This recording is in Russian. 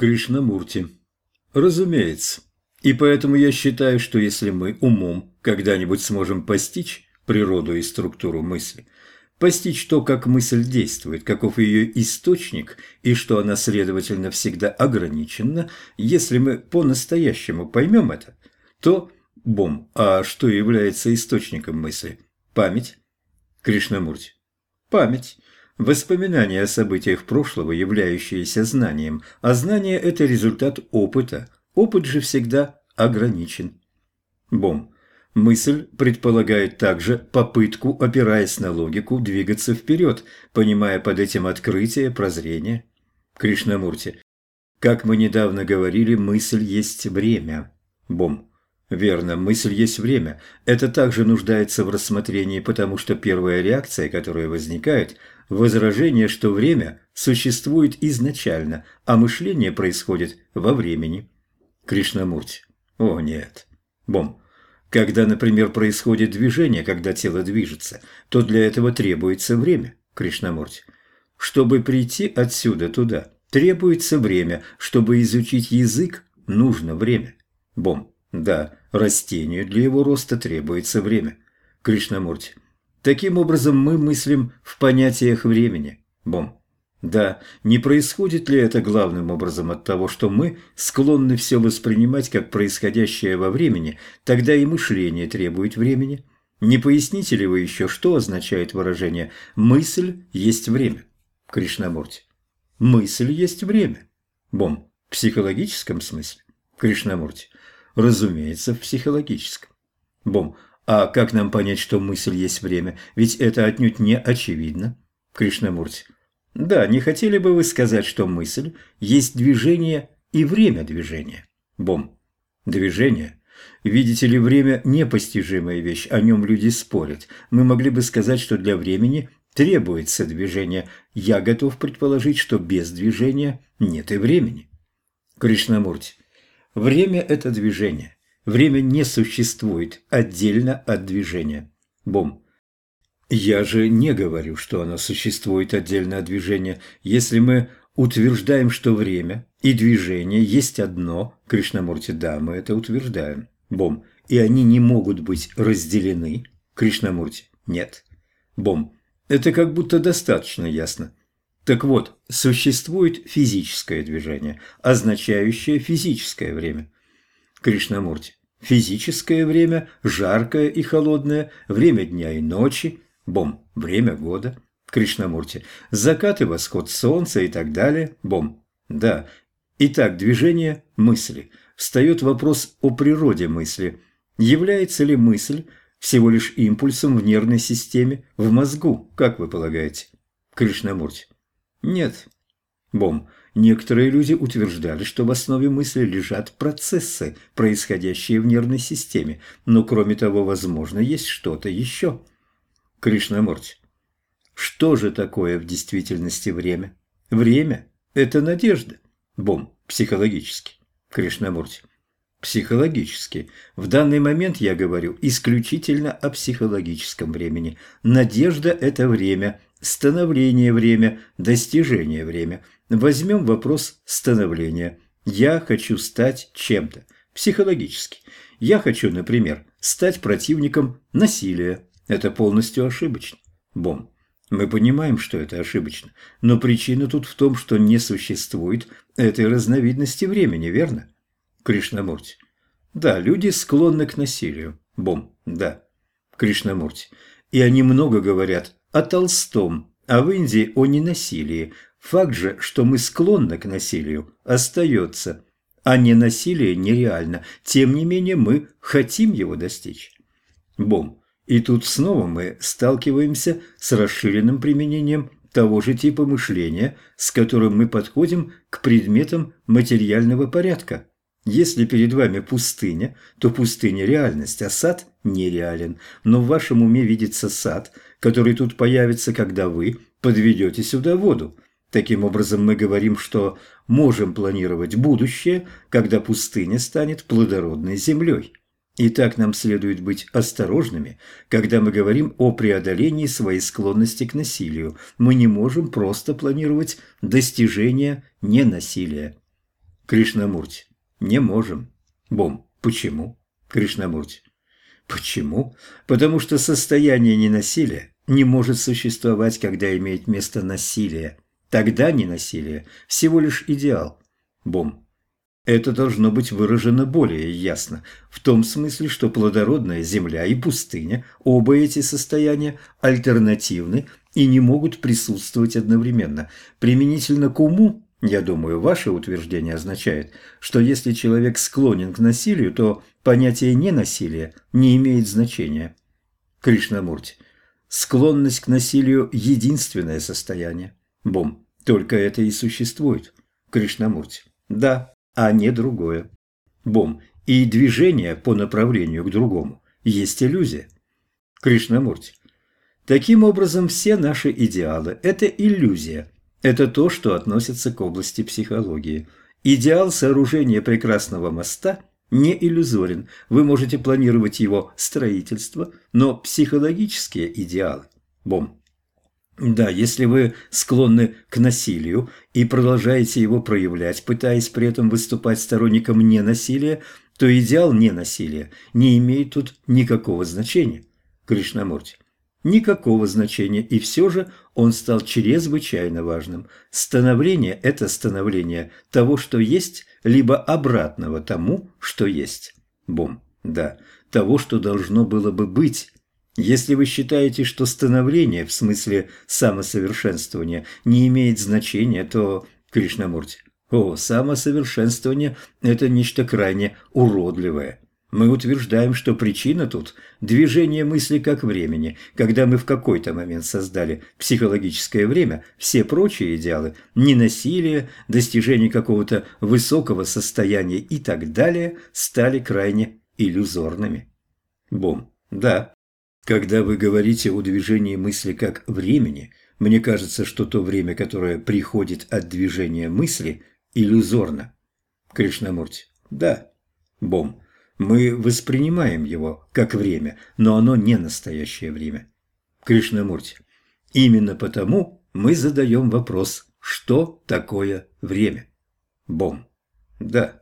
Кришнамурти. Разумеется. И поэтому я считаю, что если мы умом когда-нибудь сможем постичь природу и структуру мысли, постичь то, как мысль действует, каков ее источник и что она, следовательно, всегда ограничена, если мы по-настоящему поймем это, то, бом, а что является источником мысли? Память? Кришнамурти. Память. Воспоминания о событиях прошлого, являющиеся знанием, а знание – это результат опыта. Опыт же всегда ограничен. Бом. Мысль предполагает также попытку, опираясь на логику, двигаться вперед, понимая под этим открытие, прозрение. Кришнамурти. Как мы недавно говорили, мысль есть время. Бом. Верно, мысль есть время. Это также нуждается в рассмотрении, потому что первая реакция, которая возникает – возражение, что время существует изначально, а мышление происходит во времени. Кришнамурти. О, нет. Бом. Когда, например, происходит движение, когда тело движется, то для этого требуется время, Кришнамурти. Чтобы прийти отсюда туда, требуется время. Чтобы изучить язык, нужно время. Бом. Да, растению для его роста требуется время. Кришнамурти. Таким образом, мы мыслим в понятиях времени. Бом. Да, не происходит ли это главным образом от того, что мы склонны все воспринимать как происходящее во времени, тогда и мышление требует времени? Не поясните ли вы еще, что означает выражение «мысль есть время»? Кришнамурти. Мысль есть время. Бом. В психологическом смысле? Кришнамурти. Разумеется, в психологическом. Бом. А как нам понять, что мысль есть время? Ведь это отнюдь не очевидно. Кришнамурти. Да, не хотели бы вы сказать, что мысль есть движение и время движения? Бом. Движение? Видите ли, время – непостижимая вещь, о нем люди спорят. Мы могли бы сказать, что для времени требуется движение. Я готов предположить, что без движения нет и времени. Кришнамурти. Время – это движение. Время не существует отдельно от движения. Бом. Я же не говорю, что оно существует отдельно от движения. Если мы утверждаем, что время и движение есть одно, Кришнамурти, да, мы это утверждаем. Бом. И они не могут быть разделены. Кришнамурти. Нет. Бом. Это как будто достаточно ясно. Так вот, существует физическое движение, означающее физическое время. Кришнамурти. Физическое время, жаркое и холодное, время дня и ночи, Бом. Время года. Кришнамурти. Закат и восход солнца и так далее. Бом. Да. Итак, движение мысли. Встает вопрос о природе мысли. Является ли мысль всего лишь импульсом в нервной системе, в мозгу, как вы полагаете? Кришнамурти. Нет. Бом. Некоторые люди утверждали, что в основе мысли лежат процессы, происходящие в нервной системе, но кроме того, возможно, есть что-то еще. Кришнамурти. Что же такое в действительности время? Время – это надежда. Бом, психологически. Кришнамурти. Психологически. В данный момент я говорю исключительно о психологическом времени. Надежда – это время, становление – время, достижение – время. Возьмем вопрос становления. Я хочу стать чем-то. Психологически. Я хочу, например, стать противником насилия. Это полностью ошибочно. Бом. Мы понимаем, что это ошибочно, но причина тут в том, что не существует этой разновидности времени, верно? Кришнамурти. Да, люди склонны к насилию. Бом. Да. Кришнамурти. И они много говорят о Толстом, а в Индии о ненасилии. Факт же, что мы склонны к насилию, остается. А ненасилие нереально. Тем не менее, мы хотим его достичь. Бом. И тут снова мы сталкиваемся с расширенным применением того же типа мышления, с которым мы подходим к предметам материального порядка. Если перед вами пустыня, то пустыня – реальность, а сад нереален. Но в вашем уме видится сад, который тут появится, когда вы подведете сюда воду. Таким образом, мы говорим, что можем планировать будущее, когда пустыня станет плодородной землей. Итак, нам следует быть осторожными, когда мы говорим о преодолении своей склонности к насилию. Мы не можем просто планировать достижение ненасилия. Кришнамурти. Не можем. Бом. Почему? Кришнамурти. Почему? Потому что состояние ненасилия не может существовать, когда имеет место насилие. Тогда ненасилие – всего лишь идеал. Бом. Это должно быть выражено более ясно, в том смысле, что плодородная земля и пустыня, оба эти состояния альтернативны и не могут присутствовать одновременно. Применительно к уму, я думаю, ваше утверждение означает, что если человек склонен к насилию, то понятие ненасилия не имеет значения. Кришнамурти. Склонность к насилию – единственное состояние. Бом. Только это и существует. Кришнамурти. Да, а не другое. Бом. И движение по направлению к другому есть иллюзия. Кришнамурти. Таким образом, все наши идеалы – это иллюзия. Это то, что относится к области психологии. Идеал сооружения прекрасного моста не иллюзорен. Вы можете планировать его строительство, но психологические идеалы – бом да, если вы склонны к насилию и продолжаете его проявлять, пытаясь при этом выступать сторонником ненасилия, то идеал ненасилия не имеет тут никакого значения. Кришнамурти. Никакого значения, и все же он стал чрезвычайно важным. Становление – это становление того, что есть, либо обратного тому, что есть. Бом. Да, того, что должно было бы быть, если вы считаете, что становление, в смысле самосовершенствования, не имеет значения, то, Кришнамурти, о, самосовершенствование – это нечто крайне уродливое. Мы утверждаем, что причина тут – движение мысли как времени. Когда мы в какой-то момент создали психологическое время, все прочие идеалы – ненасилие, достижение какого-то высокого состояния и так далее – стали крайне иллюзорными. Бом. Да, когда вы говорите о движении мысли как времени, мне кажется, что то время, которое приходит от движения мысли, иллюзорно. Кришнамурти. Да. Бом. Мы воспринимаем его как время, но оно не настоящее время. Кришнамурти. Именно потому мы задаем вопрос, что такое время? Бом. Да.